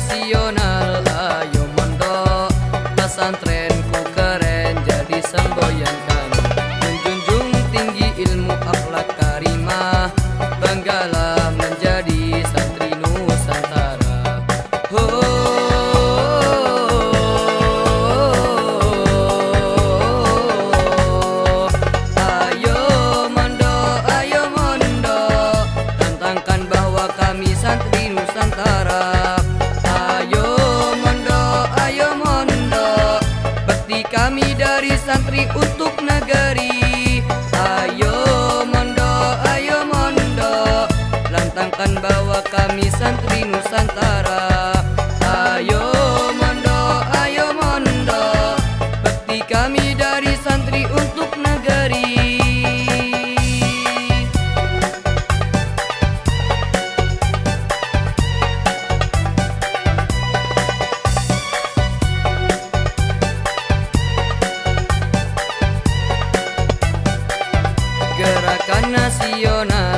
nacional. santri untuk negeri. Ayo mondo, ayo mondo Lantangkan bawa kami santri Nusantara. Ayo mondo, ayo mondo Bekti kami dan Can Nacional.